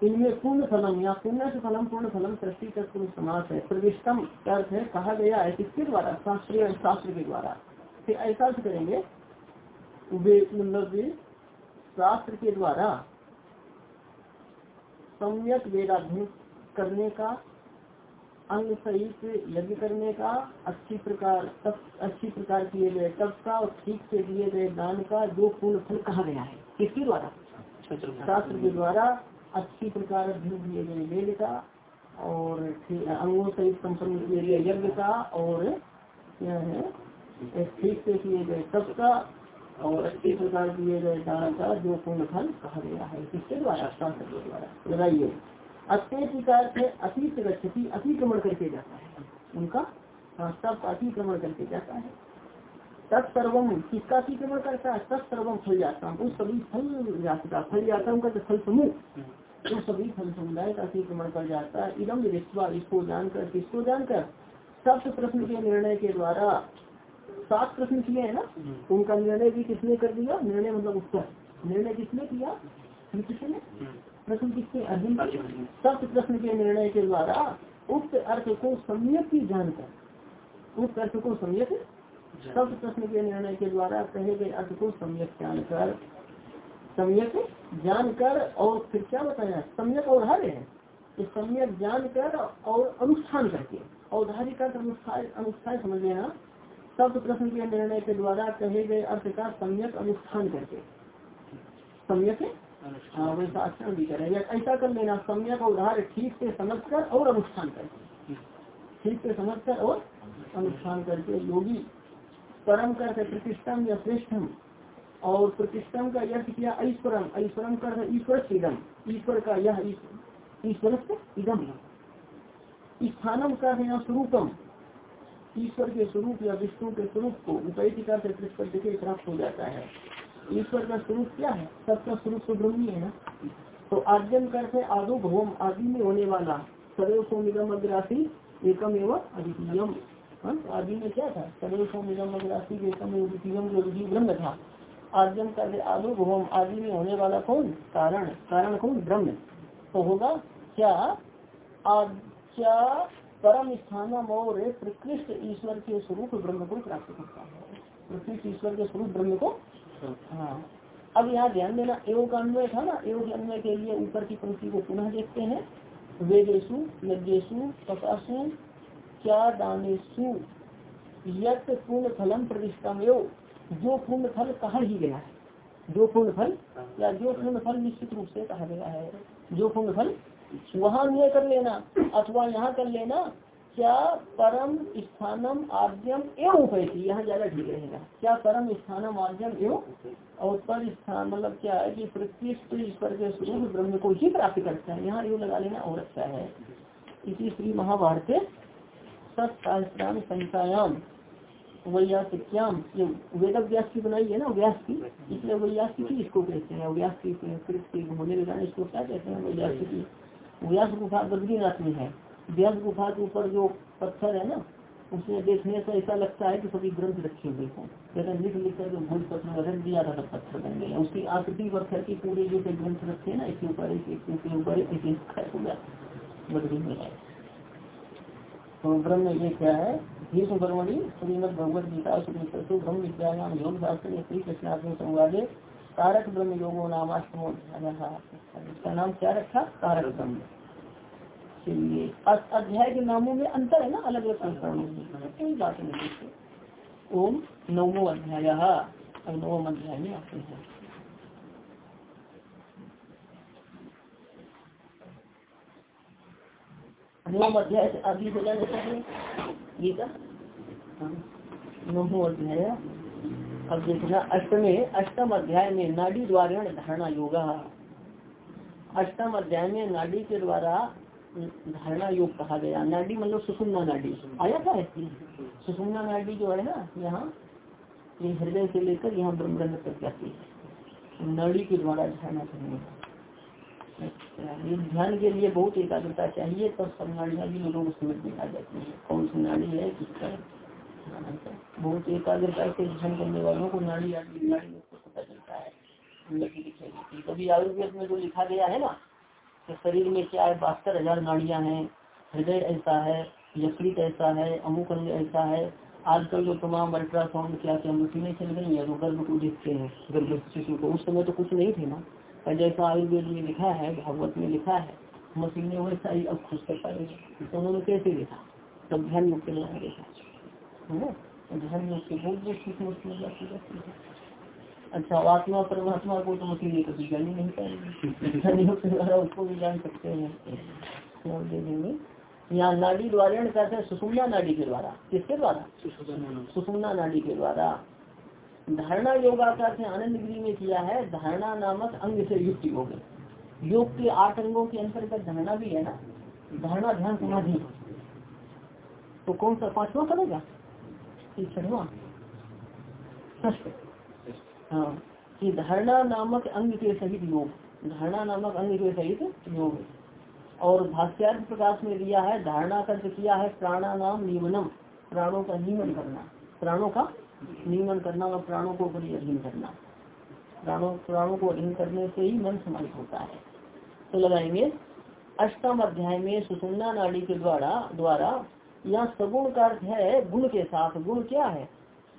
इनमें पूर्ण फलम या पुण्य से फलम पूर्ण फलम सृष्टि तत्व समास है। प्रविष्टम अर्थ है? कहा गया है किसके द्वारा? शास्त्रीय शास्त्र के द्वारा। फिर ऐसा करेंगे मतलब शास्त्र के द्वारा सम्यक वेदाध्ययन करने का अंग सहित यज्ञ करने का अच्छी प्रकार तब अच्छी प्रकार किए गए तब का और ठीक से दिए गए दान का जो पूर्ण फल कहा गया है। किसके द्वारा? शास्त्र के द्वारा अच्छी प्रकार अध्ययन किए गए वेद का और अंगों से संपन्न किए गए यज्ञ का और क्या है ठीक से किए गए तप का और अच्छी प्रकार किए गए दान का जो पूर्ण फल कहा गया है। किसके द्वारा, शास्त्र के द्वारा। लगाइए अत्यधिकार से अतीत गति अतिक्रमण करके जाता है। उनका सब अतिक्रमण करके जाता है। तत्सर्वम किसका अतिक्रमण करता है? तत्सर्वम फल जाता हूँ। उस सभी फल जाता फल जाता हूँ फल समूह। तो सभी फल समुदाय का अतिक्रमण कर जाता है। इदम विश्वा इसको जानकर किसको जानकर? सप्त प्रश्न के निर्णय के द्वारा। सात प्रश्न किए हैं ना? तो उनका निर्णय भी किसने कर दिया? निर्णय मतलब उत्तर निर्णय किसने किया? किसने प्रश्न किसके अर्जुन सप्त प्रश्न के निर्णय के द्वारा उक्त अर्थ को सम्यक ही जानकर। उक्त अर्थ को सम्यक? सप्त प्रश्न के निर्णय के द्वारा कहे गए अर्थ को सम्यक जानकर। सम्यक जानकर और फिर क्या बताया? सम्यक और हर है। तो सम्यक जानकर और अनुष्ठान करके। औधारी का अनुष्ठान अनुष्ठान समझ लेना। शब्द प्रश्न के निर्णय के द्वारा कहे गए अर्थ का सम्यक अनुष्ठान करके। सम्यक हाँ वैसा आचरण भी करें। ऐसा कर लेना। सम्यक उदाहर ठीक से समझ कर और अनुष्ठान करके। ठीक से समझ कर और अनुष्ठान करके। योगी परम कर प्रतिष्ठम या श्रेष्ठम और प्रतिष्ठम का यह किया ऐश्वरम ऐश्वरम कर ईश्वर इदम। ईश्वर का यह ईश्वर इदम स्थानम का है स्वरूपम। ईश्वर के स्वरूप या विष्णु के स्वरूप को उपैतिका से के प्राप्त हो जाता है। ईश्वर का स्वरूप क्या है? सबका स्वरूप तो ब्रह्मी है ना? तो आद्यम करते आदो भवम आदि में होने वाला। सदैव सोमिगम अग्रासी एकम एवं अद्वितीयम। हाँ, आदि में क्या था? सदैव सोमिगम अग्रासी एकम एवं द्वितीयम जो ब्रह्म था। आद्यम करते आदो भवम आदि में होने वाला कौन? कारण कारण कौन? ब्रह्म। तो होगा, क्या? क्या परम स्थानम और प्रकृष्ट ईश्वर के स्वरूप ब्रह्म को प्राप्त करता है। प्रकृष्ट ईश्वर के स्वरूप ब्रह्म को? हाँ। अब यहाँ ध्यान देना एवं अन्वय था ना? एवं अन्वय के लिए ऊपर की पंक्ति को पुनः देखते हैं। वेदेशु, यज्ञेशु कपासु क्या दानेशु? यत पूर्ण फलम प्रतिष्ठा जो पूर्ण फल कहा ही गया है? जो पूर्ण फल या जो पूर्ण फल निश्चित रूप से कहा गया है? जो पूर्ण फल वहाँ अन्वय कर लेना, अथवा यहाँ कर लेना, क्या परम स्थानम आद्यम एवं उपैती? यहाँ ज़्यादा ठीक रहेगा। क्या परम स्थानम आद्यम एवं और पर स्थान मतलब क्या है कि ईश्वर के स्वरूप ब्रह्म को ही प्राप्त करता है। यहाँ योग लगा लेना और अच्छा है। इसी श्री महाभारत सत्शास्त्राम संख्यायाम वैयासिक्याम ये वेद व्यास की बनाई है ना व्यास की इसलिए वैयास की इसको कहते हैं व्यास की होने लगाने इसको क्या कहते हैं वैयास की व्यास गुफा बद्रीनाथ में है व्यास गुफा के ऊपर जो पत्थर है ना उसमें देखने से ऐसा लगता है कि सभी ग्रंथ रखे हुए हैं लेकिन लिख लिख कर जो भूल पत्र रख दिया था पत्थर बन गया उसकी आकृति पत्थर की पूरे जो ग्रंथ रखे हैं ना इसके ऊपर इसके ऊपर इसी पूरा बद्री में है तो ब्रह्म ये क्या है? भीष्म ब्रह्मणी श्रीमद भगवद गीता श्री ब्रह्म विद्यायाम योग शास्त्र श्री कृष्णात्म संवादे कारक ब्रह्म योगो नामाष्टमो इसका नाम क्या रखा? कारक ब्रह्म। चलिए अध्याय के नामों में अंतर है ना? अलग अलग संस्करणों में। कोई बात नहीं ओम नवमो अध्याय। अब नवम अध्याय में आते हैं। नवम अध्याय हो? गीता। नवमो अध्याय। अब देखना, अष्टमे, अष्टम अध्याय में नाडी द्वारा धारणा योगा। अष्टम अध्याय में नाडी के द्वारा धारणा योग कहा गया। नाडी मतलब सुषुम्ना नाडी। आया था? सुषुम्ना नाडी जो है ना, यहाँ हृदय से लेकर यहाँ ब्रह्म तक जाती है। नाड़ी के द्वारा धारणा करने ये ध्यान के लिए बहुत एकाग्रता चाहिए, तब सब नाड़ियाँ भी लोग समझ में आ जाती है। कौन सी नाड़ी है, किसका बहुत एकाग्रता से ध्यान करने वालों को नाड़ी नाड़ी नाड़ी पता चलता है। कभी आयुर्वेद में जो लिखा गया है ना, कि शरीर में क्या है, बहत्तर हज़ार नाड़ियाँ हैं, हृदय ऐसा है, यकृत ऐसा है, अमुक अंग ऐसा है। आजकल जो तमाम अल्ट्रासाउंड क्या क्या मशीनें चल गई है तो गर्भ को देखते हैं, गर्भ शिशु को उस समय तो कुछ नहीं थे ना। और जैसा आयुर्वेद में लिखा है भागवत में लिखा है मशीनें वैसा ही अब खुश कर पाएँगे तो उन्होंने कैसे लिखा? तब ध्यान मुक्त देखा अच्छा आत्मा परमात्मा को तो मसीह कभी जान ही नहीं पाएँगे [LAUGHS] उसको भी जान सकते हैं। दे देंगे। यहाँ नाड़ी द्वारा कहते हैं सुषुम्ना नाड़ी के द्वारा। किसके द्वारा? सुषुम्ना नाड़ी के द्वारा। धारणा योगा का आनंद गिरी में किया है, धारणा नामक अंग से युक्त योग योग के आठ अंगों के अंतर्गत धारणा भी है ना? धारणा ध्यान समाधि तो कौन सा पांचवा पड़ेगा हाँ कि धारणा नामक अंग के सहित योग। धारणा नामक अंग के सहित योग। और भाष्यार्थ प्रकाश में दिया है, धारणा का किया है प्राणा नाम नियमनम प्राणों का नियमन करना। प्राणों का नियमन करना और प्राणों को बड़ी अधीन करना। प्राणों प्राणों को अधीन करने से ही मन समाहित होता है। तो लगाएँगे। अष्टम अध्याय में सुसुन्ना नाड़ी के द्वारा द्वारा यहाँ सगुण का अर्थ है गुण के साथ। गुण क्या है?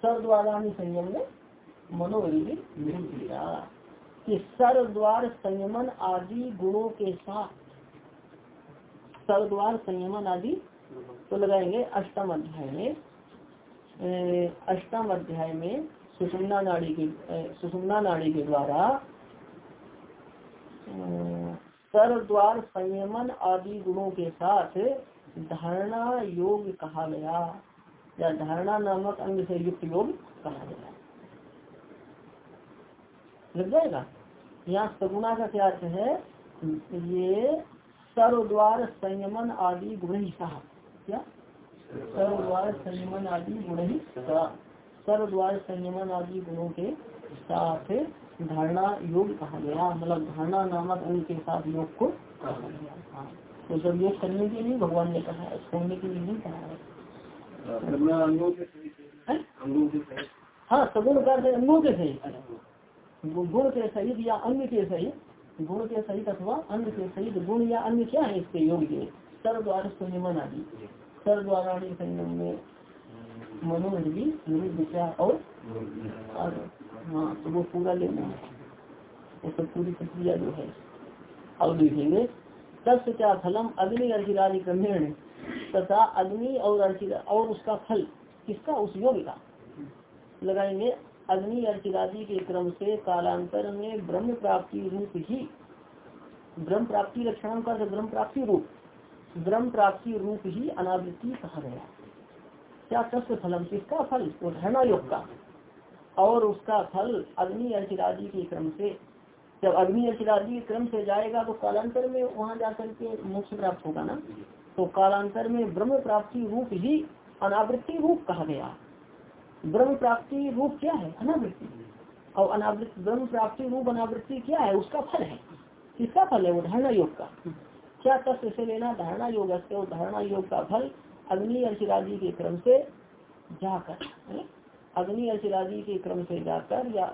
सर द्वारा संयम में मनोवृद्धि कि सर द्वार संयमन आदि गुणों के साथ। सर द्वार संयमन आदि। तो लगाएँगे अष्टम अध्याय में अष्टम अध्याय में सुषुम्ना नाड़ी के सुषुम्ना नाड़ी के द्वारा सर द्वार संयमन आदि गुणों के साथ धारणा योग कहा गया, या धारणा नामक अंग से युक्त योग कहा गया। लग जाएगा? यहाँ सगुणा का क्या अर्थ है? ये सर्वद्वार संयमन आदि गुण ही कहा। क्या? सर्वद्वार संयमन आदि गुण ही सर्वद्वार संयमन आदि गुणों के साथ धारणा योग कहा गया। मतलब धारणा नामक अंग के साथ योग को कहा गया। हाँ। तो जब योग करने के लिए भगवान ने कहा है छोड़ने के लिए नहीं कहा है। हाँ। सगुण का अंगों के सही गुण के सहित या अंग के सहित। गुण के सहित अथवा अंग के सहित। गुण या अंग क्या है इसके योग के? सर द्वारा संयमन आदि। सर द्वारा संयम में मनोरंजी विचार और हाँ तो वो पूरा लेना है। वो सब पूरी प्रक्रिया जो है। अब देखेंगे, तस्य क्या फलम? अग्नि अर्चिरादि क्रमेण। तथा अग्नि और अर्चिरा और उसका फल किसका? उस योग का। लगाएँगे, अग्नि अर्चिरादि के क्रम से कालांतर में ब्रह्म प्राप्ति रूप ही, ब्रह्म प्राप्ति लक्षण का ब्रह्म प्राप्ति रूप ब्रह्म प्राप्ति रूप ही अनावृत्ति कहा गया। क्या तस्व फलम किसका? फल। धरना योग का। और उसका फल अग्नि अर्चिरादि के क्रम से। जब अग्नि अर्चिरादि क्रम से जाएगा तो कालांतर में वहाँ जाकर के मोक्ष प्राप्त होगा ना। तो कालांतर में ब्रह्म प्राप्ति रूप ही अनावृत्ति रूप कहा गया। ब्रह्म प्राप्ति रूप क्या है? अनावृत्ति। और अनावृत्ति ब्रह्म प्राप्ति रूप अनावृत्ति क्या है? उसका फल है। किसका फल है? धारणा योग का। क्या तस्व से लेना, धारणा योग से धारणा योग का फल अग्नि अर्चिरादि के क्रम से जाकर अग्नि अर्चिरादि के क्रम से जाकर या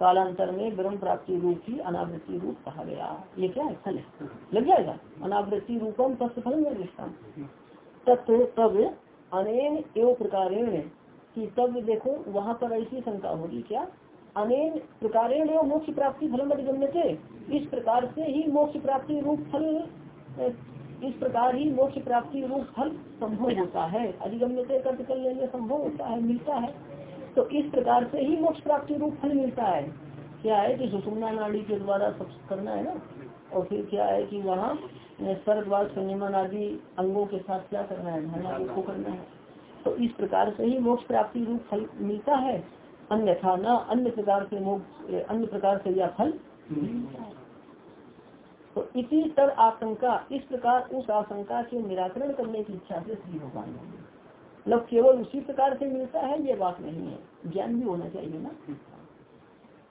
कालांतर में ब्रह्म प्राप्ति रूप ही अनावृत्ति रूप कहा गया। ये क्या है? फल है। लग जाएगा। अनावृत्ति रूपम तत्व फल में तत्व, तब, अनेन एवं प्रकार की तब देखो, वहाँ पर ऐसी शंका होगी क्या? अनेन प्रकार मोक्ष प्राप्ति फल अधिगम्य थे। इस प्रकार से ही मोक्ष प्राप्ति रूप फल इस प्रकार ही मोक्ष प्राप्ति रूप फल संभव होता है। अधिगम्य से कर लेंगे, संभव होता है, मिलता है। तो इस प्रकार से ही मोक्ष प्राप्ति रूप फल मिलता है। क्या है कि सुषुम्ना नाड़ी के द्वारा सब करना है ना? और फिर क्या है कि वहाँ सर्वद्वार संयमन आदि अंगों के साथ क्या करना है? धारणा को करना है। तो इस प्रकार से ही मोक्ष प्राप्ति रूप फल मिलता है। अन्यथा न, अन्य प्रकार से मोक्ष, अन्य प्रकार से यह फल तो इसी तर आशंका, इस प्रकार उस आशंका के निराकरण करने की इच्छा से श्री भगवान मतलब केवल उसी प्रकार से मिलता है, ये बात नहीं है। ज्ञान भी होना चाहिए ना।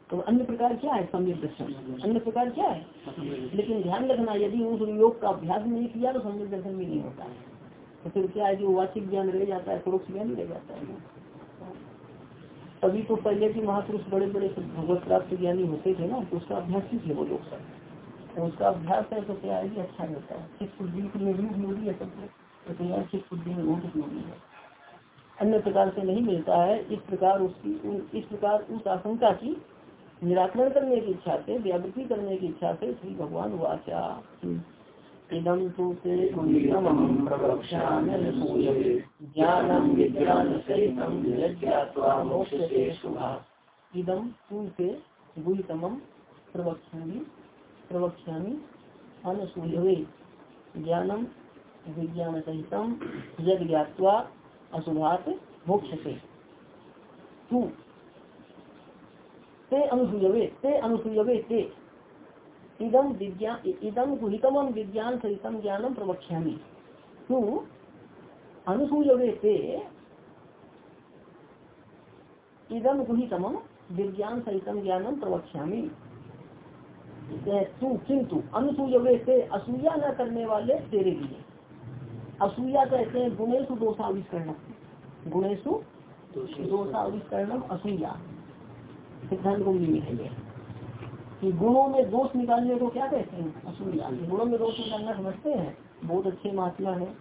तो अन्य प्रकार क्या है सम्यक दर्शन अन्य प्रकार क्या है? लेकिन ध्यान रखना, यदि उस योग का अभ्यास नहीं किया तो सम्यक दर्शन भी नहीं होता। है तो फिर क्या है जो वाचिक ज्ञान रह जाता है, परोक्ष ज्ञान रह जाता है तभी तो पहले भी महापुरुष बड़े बड़े भगवत प्राप्त ज्ञानी होते थे ना तो उसका अभ्यास ही थे वो लोग सब। उसका अभ्यास है तो क्या है अच्छा रहता है। चित्त बुद्धि की में भी उपयोगी है सबको तो यहाँ चित्त बुद्धि में बहुत उपयोगी है। अन्य प्रकार से नहीं मिलता है। इस प्रकार उसकी, इस प्रकार उस आशंका की निराकरण करने की इच्छा से, व्यावृत्ति करने की इच्छा से श्री भगवान वाचा। इदम तो इदम तू से गुहितम प्रवक्षा प्रवक्षा अनसूयवे ज्ञानम विज्ञान सहित यद ज्ञावा अशुभात मोक्ष से तू, ते अनुसूयवे ते अनुसूयवे ते। इदम विज्ञान इदम गुहितम विज्ञान सहितम ज्ञानम प्रवक्ष्यामी। तू अनुसूयवे ते। इदम गुहितम विज्ञान सहितम ज्ञानम प्रवक्ष्यामी। तू किंतु अनुसूयवे से असूया न करने वाले तेरे लिए। असूया कहते हैं, गुणेशु दोषाविष्करण गुणेशु दोषाविष्करण असूया। सिद्धांत को भी है कि गुणों में दोष निकालने को क्या कहते हैं? असूया। गुणों में दोष निकालना समझते हैं? बहुत अच्छे महात्मा है,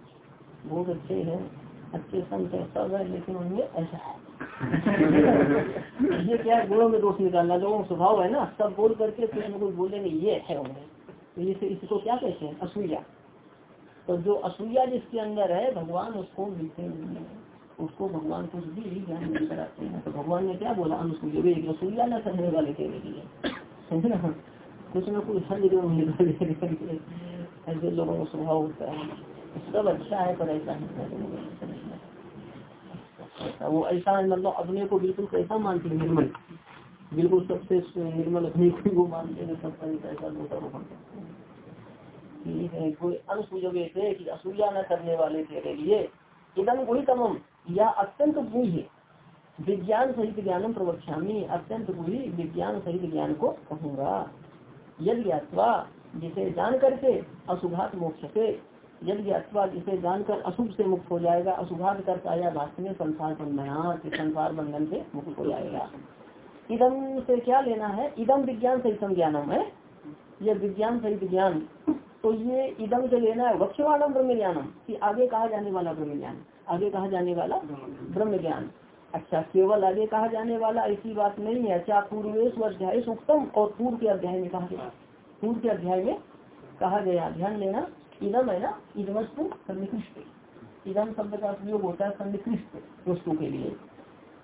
बहुत अच्छे हैं, अच्छे संत है, सब है, लेकिन उनमें ऐसा है। [LAUGHS] ये क्या है? गुणों में दोष निकालना। जो स्वभाव है ना, सब बोल करके फिर कुछ बोलेंगे, ये है उन्हें तो इसे, इसको क्या कहते हैं? असूया। तो जो असूया जिसके अंदर है, भगवान उसको मिलते नहीं है। उसको भगवान कुछ भी ज्ञान नहीं कराते हैं। तो भगवान ने क्या बोला? अनुसूय। असूया न करने वाले के लिए। कुछ न कुछ हर जगह होने वाले ऐसे लोगों का स्वभाव होता है। सब अच्छा है, पर ऐसा नहीं वो ऐसा मतलब अपने को बिल्कुल कैसा मानते हैं? निर्मल। बिल्कुल सबसे निर्मल अपने को मानते हैं, सब ऐसा कोई अनुसूजवे थे कि असूया न करने वाले तेरे लिए इदम कोई तमम, या अत्यंत बुझ विज्ञान सहित ज्ञानम प्रवक्षामी अत्यंत बुझी विज्ञान सहित ज्ञान को कहूँगा। यदि ज्ञातवा जिसे जान करके अशुभात मोक्ष से यदि अथवा जिसे जानकर अशुभ से मुक्त हो जाएगा अशुभात कर आया भाष्य में संसार बंधना संसार बंधन से मुक्त हो जाएगा। इदम से क्या लेना है? इदम विज्ञान सहित ज्ञानम है। यह विज्ञान सहित ज्ञान तो ये इदम से लेना है वक्षवाणम ब्रह्म ज्ञानम की आगे कहा जाने वाला ब्रह्म ज्ञान आगे कहा जाने वाला ब्रह्म ज्ञान अच्छा केवल आगे कहा जाने वाला ऐसी बात नहीं है। अच्छा पूर्वेश अध्याय उत्तम और पूर्व के अध्याय में कहा गया पूर्व के अध्याय में कहा गया, ध्यान लेना इदम है ना इदमस्तु सन्निकृष्ट इदम शब्द का उपयोग होता है सन्निकृष्ट वस्तु के लिए।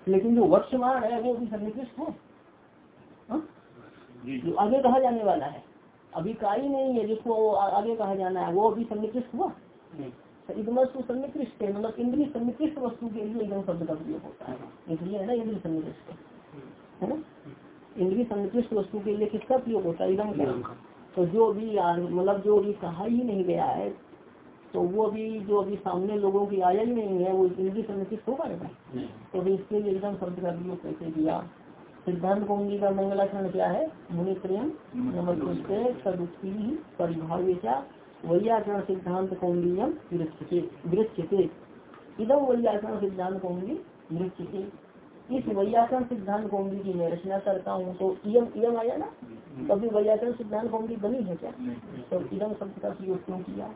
लेकिन जो वर्षमान है वो भी सन्निकृष्ट है। हाँ? जो। आगे कहा जाने वाला है। अभी का ही नहीं है जिसको आगे कहा जाना है वो अभी सन्निकृष्ट हुआ। तो इदमस्तु सन्निकृष्ट है मतलब इंद्रिय सन्निकृष्ट वस्तु के लिए इदम शब्द का प्रयोग होता है। इसलिए है ना इंद्रिय सन्निकृष्ट है ना? इंद्रिय सन्निकृष्ट वस्तु के लिए किसका प्रयोग होता है? इदम का। तो जो अभी मतलब जो अभी कहा ही नहीं गया है तो वो अभी जो अभी सामने लोगों की आया ही नहीं है वो इंग्लिश संरक्षित हो पाएगा तो इसके लिए एकदम शब्द का प्रयोग कैसे किया? सिद्धांत कौंगी का मंगलाचरण क्या है? मुनि प्रेम नमस्ते सदुक्ति परिभाव्यचा वैयाकरण सिद्धांत कौंडीयम विरक्षते इदम वैयाकरण सिद्धांत कौंगी विरक्षते इस व्याकरण सिद्धांत कौमरी की मैं रचना करता हूँ तो इम इम आया ना? कभी वैयाकरण सिद्धांत कौमरी बनी है क्या? तो इदम शब्द का प्रयोग क्यों किया?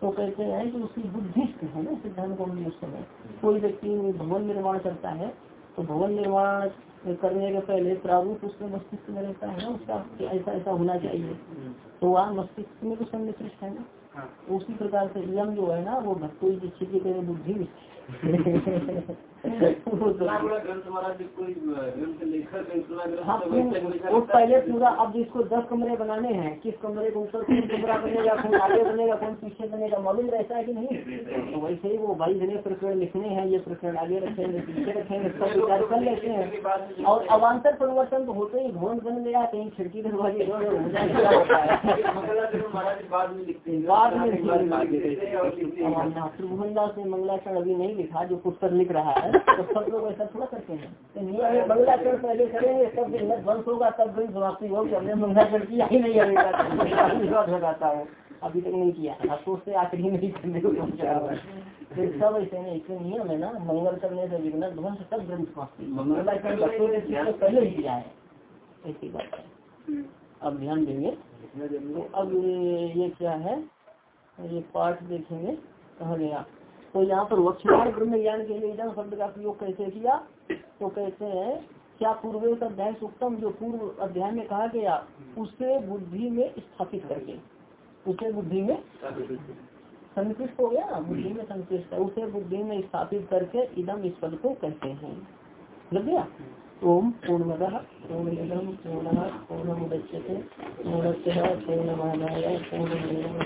तो कहते हैं कि उसकी बुद्धिस्ट है ना सिद्धांत कौमरी उस समय। कोई व्यक्ति भवन निर्माण करता है तो भवन निर्माण करने के पहले प्रारूप उसमें मस्तिष्क में रहता है ना? उसका ऐसा ऐसा होना चाहिए। तो वहाँ मस्तिष्क में तो सन्निकृष्ट है ना? हाँ। उसी प्रकार से यम जो है ना वो भक्तों की बुद्धि [LAUGHS] [LAUGHS] वो पहले पूरा अब जिसको दस कमरे बनाने हैं किस कमरे को ऊपर कौन कमरा बनेगा कौन आगे बनेगा कौन पीछे बनेगा मालूम रहता है कि नहीं तो वैसे ही वो भाई जने प्रकरण लिखने हैं ये प्रकरण आगे रखेंगे पीछे रखेंगे सब विचार कर लेते हैं और अवान्तर परिवर्तन तो होते ही भवन बन गया कहीं खिड़की दरवाजे हो बाद में ने मंगलाचरण अभी नहीं लिखा जो पुस्तक लिख रहा है तो सब लोग ऐसा थोड़ा करते हैं अभी तक नहीं किया आप सोचते आखिरी नहीं करने को सब ऐसे नहीं इसलिए नियम है ना मंगल करने से विघ्न ध्वंस सब ग्रंथ समाप्ति पहले ही किया है ऐसी बात है अब ध्यान देंगे तो अब ये क्या है? ये पाठ देखेंगे, कहा गया? तो यहाँ पर वक्षवाण ब्रह्म ज्ञान के लिए इधर शब्द का प्रयोग कैसे किया? तो कहते हैं, क्या पूर्व अध्याय उत्तम जो पूर्व अध्याय में कहा गया, उसे बुद्धि में स्थापित करके। उसे बुद्धि में संतुष्ट हो गया? बुद्धि में संतुष्ट है। उसे बुद्धि में स्थापित करके इदम इस पद को कहते हैं। लग गया? ओम पूर्णमद पूर्णमिदम पूर्ण पूर्णमुदच्यते पूर्णस्य पूर्णमादाय, पूर्णमेव